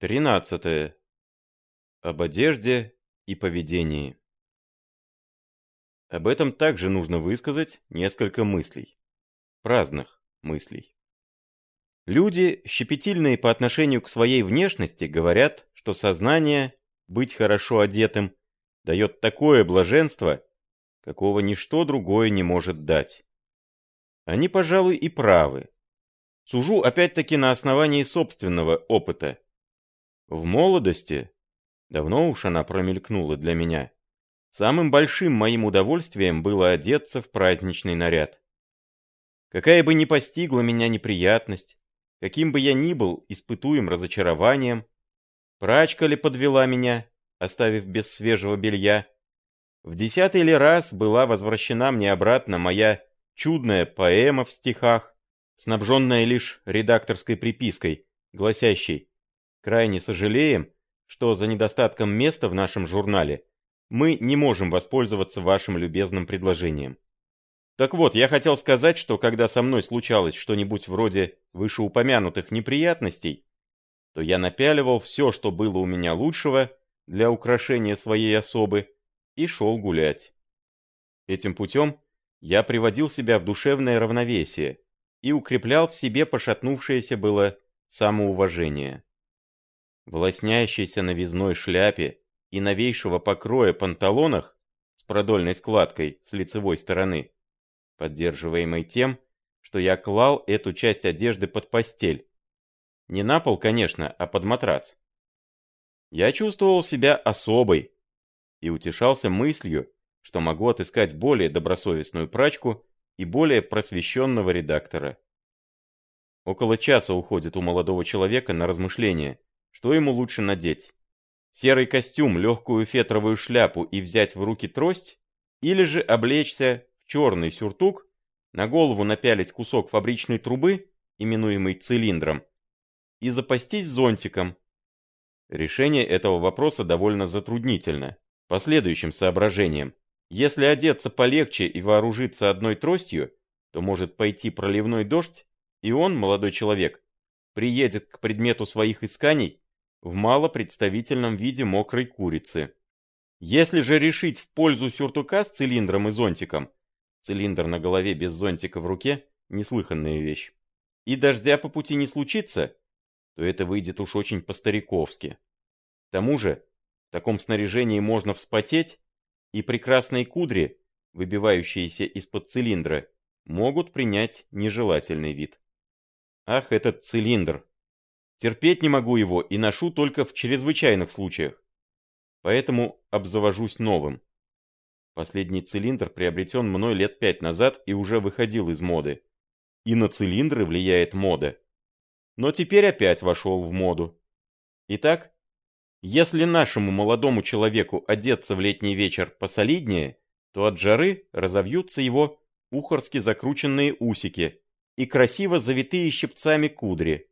13. Об одежде и поведении. Об этом также нужно высказать несколько мыслей. Праздных мыслей. Люди, щепетильные по отношению к своей внешности, говорят, что сознание, быть хорошо одетым, дает такое блаженство, какого ничто другое не может дать. Они, пожалуй, и правы. Сужу опять-таки на основании собственного опыта. В молодости, давно уж она промелькнула для меня, самым большим моим удовольствием было одеться в праздничный наряд. Какая бы ни постигла меня неприятность, каким бы я ни был испытуем разочарованием, прачка ли подвела меня, оставив без свежего белья, в десятый ли раз была возвращена мне обратно моя чудная поэма в стихах, снабженная лишь редакторской припиской, гласящей Крайне сожалеем, что за недостатком места в нашем журнале мы не можем воспользоваться вашим любезным предложением. Так вот, я хотел сказать, что когда со мной случалось что-нибудь вроде вышеупомянутых неприятностей, то я напяливал все, что было у меня лучшего для украшения своей особы, и шел гулять. Этим путем я приводил себя в душевное равновесие и укреплял в себе пошатнувшееся было самоуважение. В лоснящейся новизной шляпе и новейшего покроя панталонах с продольной складкой с лицевой стороны, поддерживаемой тем, что я клал эту часть одежды под постель. Не на пол, конечно, а под матрац. Я чувствовал себя особой и утешался мыслью, что могу отыскать более добросовестную прачку и более просвещенного редактора. Около часа уходит у молодого человека на размышления, что ему лучше надеть? Серый костюм, легкую фетровую шляпу и взять в руки трость? Или же облечься в черный сюртук, на голову напялить кусок фабричной трубы, именуемый цилиндром, и запастись зонтиком? Решение этого вопроса довольно затруднительно. По следующим соображениям. Если одеться полегче и вооружиться одной тростью, то может пойти проливной дождь, и он, молодой человек, приедет к предмету своих исканий в малопредставительном виде мокрой курицы. Если же решить в пользу сюртука с цилиндром и зонтиком, цилиндр на голове без зонтика в руке – неслыханная вещь, и дождя по пути не случится, то это выйдет уж очень по-стариковски. К тому же, в таком снаряжении можно вспотеть, и прекрасные кудри, выбивающиеся из-под цилиндра, могут принять нежелательный вид. Ах, этот цилиндр! Терпеть не могу его и ношу только в чрезвычайных случаях. Поэтому обзавожусь новым. Последний цилиндр приобретен мной лет пять назад и уже выходил из моды. И на цилиндры влияет мода. Но теперь опять вошел в моду. Итак, если нашему молодому человеку одеться в летний вечер посолиднее, то от жары разовьются его ухорски закрученные усики и красиво завитые щипцами кудри,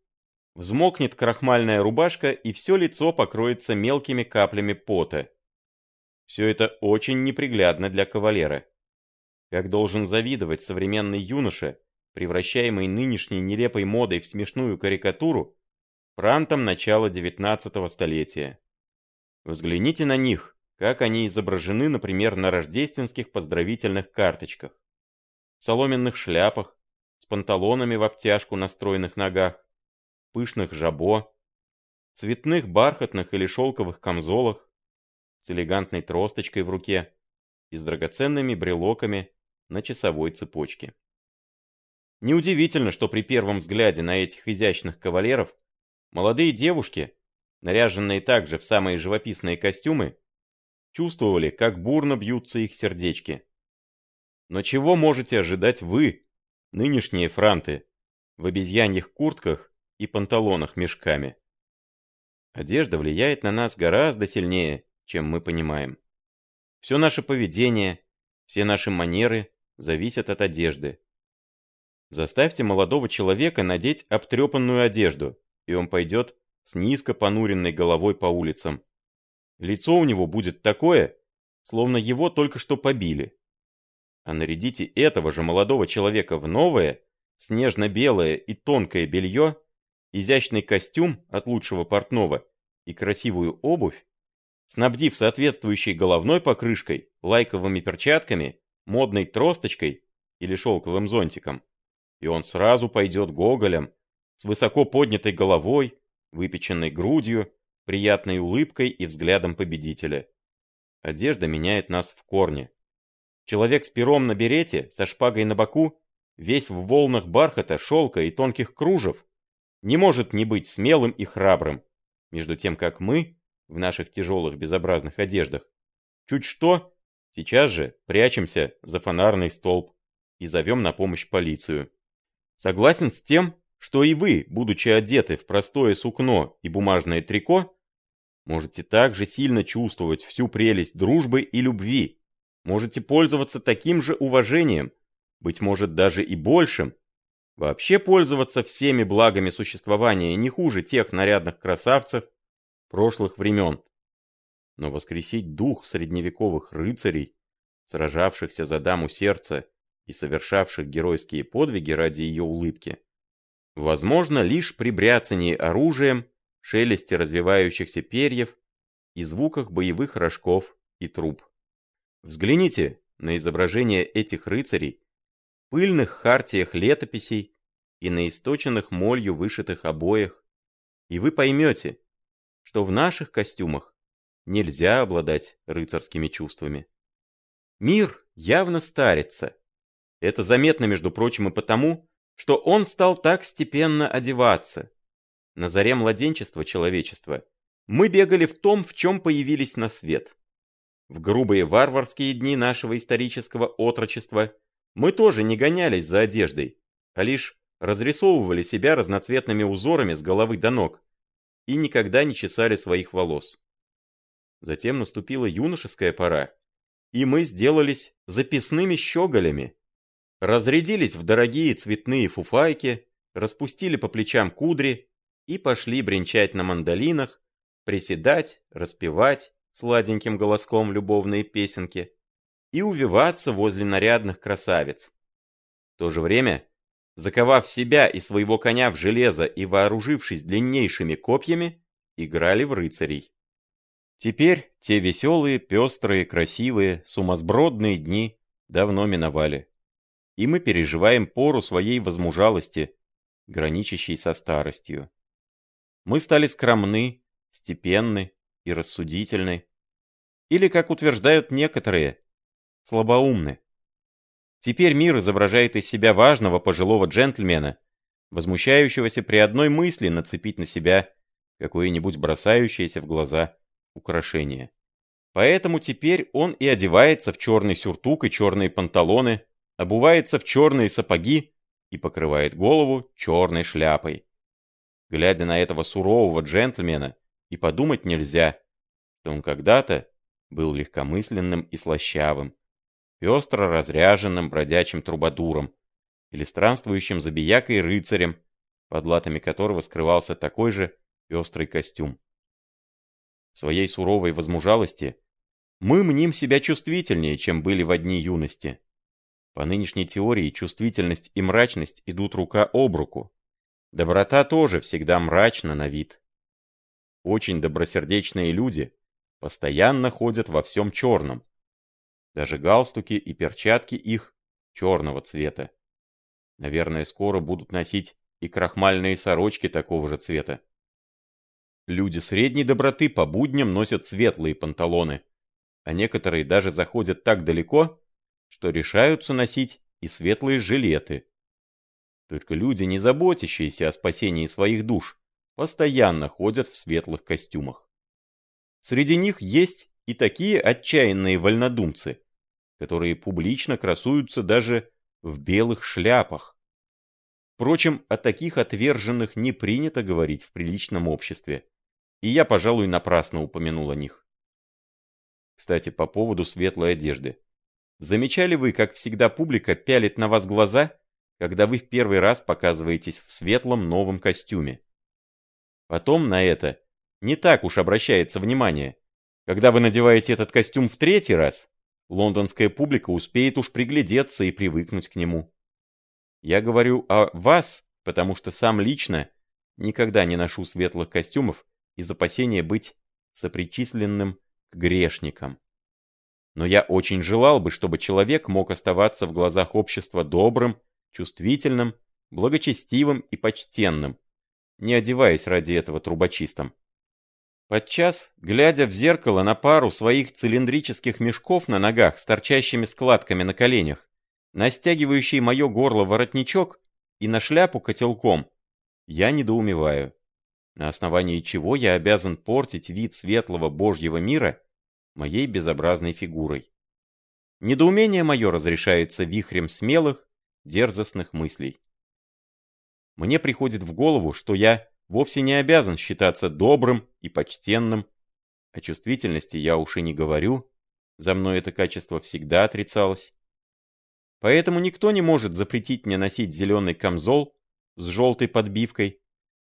Взмокнет крахмальная рубашка, и все лицо покроется мелкими каплями пота. Все это очень неприглядно для кавалера. Как должен завидовать современный юноша, превращаемый нынешней нелепой модой в смешную карикатуру, франтом начала XIX столетия. Взгляните на них, как они изображены, например, на рождественских поздравительных карточках. В соломенных шляпах, с панталонами в обтяжку на стройных ногах, пышных жабо, цветных бархатных или шелковых камзолах, с элегантной тросточкой в руке и с драгоценными брелоками на часовой цепочке. Неудивительно, что при первом взгляде на этих изящных кавалеров молодые девушки, наряженные также в самые живописные костюмы, чувствовали, как бурно бьются их сердечки. Но чего можете ожидать вы, нынешние франты, в обезьяньих куртках и панталонах мешками. Одежда влияет на нас гораздо сильнее, чем мы понимаем. Все наше поведение, все наши манеры зависят от одежды. Заставьте молодого человека надеть обтрепанную одежду, и он пойдет с низко понуренной головой по улицам. Лицо у него будет такое, словно его только что побили. А нарядите этого же молодого человека в новое, снежно-белое и тонкое белье, изящный костюм от лучшего портного и красивую обувь, снабдив соответствующей головной покрышкой, лайковыми перчатками, модной тросточкой или шелковым зонтиком, и он сразу пойдет гоголем, с высоко поднятой головой, выпеченной грудью, приятной улыбкой и взглядом победителя. Одежда меняет нас в корне. Человек с пером на берете, со шпагой на боку, весь в волнах бархата, шелка и тонких кружев, не может не быть смелым и храбрым, между тем как мы, в наших тяжелых безобразных одеждах, чуть что, сейчас же прячемся за фонарный столб и зовем на помощь полицию. Согласен с тем, что и вы, будучи одеты в простое сукно и бумажное трико, можете также сильно чувствовать всю прелесть дружбы и любви, можете пользоваться таким же уважением, быть может даже и большим, вообще пользоваться всеми благами существования не хуже тех нарядных красавцев прошлых времен. Но воскресить дух средневековых рыцарей, сражавшихся за даму сердца и совершавших геройские подвиги ради ее улыбки, возможно лишь при бряцании оружием, шелесте развивающихся перьев и звуках боевых рожков и труб. Взгляните на изображение этих рыцарей пыльных хартиях летописей и на источенных молью вышитых обоях, и вы поймете, что в наших костюмах нельзя обладать рыцарскими чувствами. Мир явно старится. Это заметно, между прочим, и потому, что он стал так степенно одеваться. На заре младенчества человечества мы бегали в том, в чем появились на свет. В грубые варварские дни нашего исторического отрочества мы тоже не гонялись за одеждой, а лишь разрисовывали себя разноцветными узорами с головы до ног и никогда не чесали своих волос. Затем наступила юношеская пора, и мы сделались записными щеголями, разрядились в дорогие цветные фуфайки, распустили по плечам кудри и пошли бренчать на мандолинах, приседать, распевать сладеньким голоском любовные песенки и увиваться возле нарядных красавиц. В то же время, заковав себя и своего коня в железо и вооружившись длиннейшими копьями, играли в рыцарей. Теперь те веселые, пестрые, красивые, сумасбродные дни давно миновали. И мы переживаем пору своей возмужалости, граничащей со старостью. Мы стали скромны, степенны и рассудительны. Или, как утверждают некоторые, слабоумны. Теперь мир изображает из себя важного пожилого джентльмена, возмущающегося при одной мысли нацепить на себя какое-нибудь бросающееся в глаза украшение. Поэтому теперь он и одевается в черный сюртук и черные панталоны, обувается в черные сапоги и покрывает голову черной шляпой. Глядя на этого сурового джентльмена, и подумать нельзя, что он когда-то был легкомысленным и слащавым, пестро разряженным бродячим трубадуром или странствующим забиякой рыцарем, под латами которого скрывался такой же пестрый костюм. В своей суровой возмужалости мы мним себя чувствительнее, чем были в одни юности. По нынешней теории чувствительность и мрачность идут рука об руку. Доброта тоже всегда мрачна на вид. Очень добросердечные люди постоянно ходят во всем черном, даже галстуки и перчатки их черного цвета. Наверное, скоро будут носить и крахмальные сорочки такого же цвета. Люди средней доброты по будням носят светлые панталоны, а некоторые даже заходят так далеко, что решаются носить и светлые жилеты. Только люди, не заботящиеся о спасении своих душ, постоянно ходят в светлых костюмах. Среди них есть и такие отчаянные вольнодумцы, которые публично красуются даже в белых шляпах. Впрочем, о таких отверженных не принято говорить в приличном обществе, и я, пожалуй, напрасно упомянул о них. Кстати, по поводу светлой одежды. Замечали вы, как всегда публика пялит на вас глаза, когда вы в первый раз показываетесь в светлом новом костюме? Потом на это не так уж обращается внимание, когда вы надеваете этот костюм в третий раз, лондонская публика успеет уж приглядеться и привыкнуть к нему. Я говорю о вас, потому что сам лично никогда не ношу светлых костюмов из опасения быть сопричисленным к грешникам. Но я очень желал бы, чтобы человек мог оставаться в глазах общества добрым, чувствительным, благочестивым и почтенным, не одеваясь ради этого трубочистом. Подчас, глядя в зеркало на пару своих цилиндрических мешков на ногах с торчащими складками на коленях, на стягивающий мое горло воротничок и на шляпу котелком, я недоумеваю, на основании чего я обязан портить вид светлого Божьего мира моей безобразной фигурой. Недоумение мое разрешается вихрем смелых, дерзостных мыслей. Мне приходит в голову, что я вовсе не обязан считаться добрым и почтенным. О чувствительности я уж и не говорю, за мной это качество всегда отрицалось. Поэтому никто не может запретить мне носить зеленый камзол с желтой подбивкой,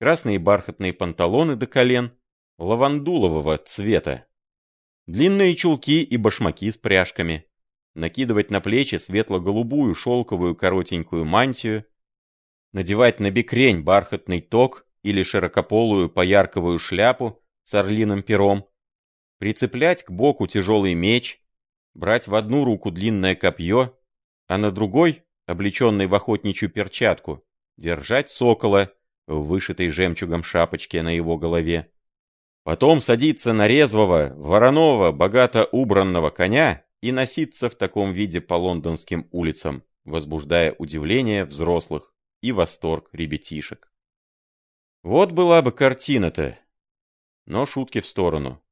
красные бархатные панталоны до колен, лавандулового цвета, длинные чулки и башмаки с пряжками, накидывать на плечи светло-голубую шелковую коротенькую мантию, надевать на бекрень бархатный ток или широкополую поярковую шляпу с орлиным пером, прицеплять к боку тяжелый меч, брать в одну руку длинное копье, а на другой, облеченный в охотничью перчатку, держать сокола в вышитой жемчугом шапочке на его голове. Потом садиться на резвого, вороного, богато убранного коня и носиться в таком виде по лондонским улицам, возбуждая удивление взрослых и восторг ребятишек. Вот была бы картина-то. Но шутки в сторону.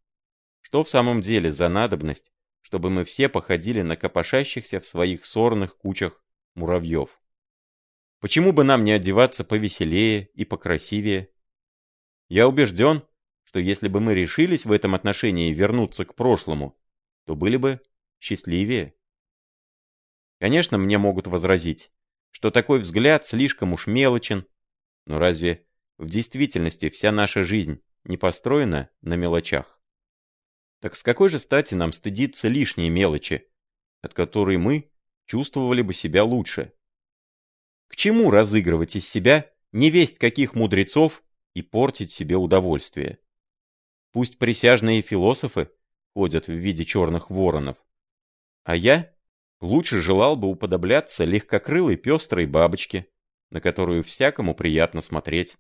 Что в самом деле за надобность, чтобы мы все походили на копошащихся в своих сорных кучах муравьев? Почему бы нам не одеваться повеселее и покрасивее? Я убежден, что если бы мы решились в этом отношении вернуться к прошлому, то были бы счастливее. Конечно, мне могут возразить, что такой взгляд слишком уж мелочен, но разве в действительности вся наша жизнь не построена на мелочах? Так с какой же стати нам стыдиться лишней мелочи, от которой мы чувствовали бы себя лучше? К чему разыгрывать из себя невесть каких мудрецов и портить себе удовольствие? Пусть присяжные философы ходят в виде черных воронов. А я лучше желал бы уподобляться легкокрылой пестрой бабочке, на которую всякому приятно смотреть.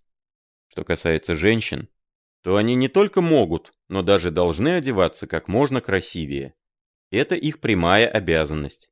Что касается женщин, то они не только могут, но даже должны одеваться как можно красивее. Это их прямая обязанность.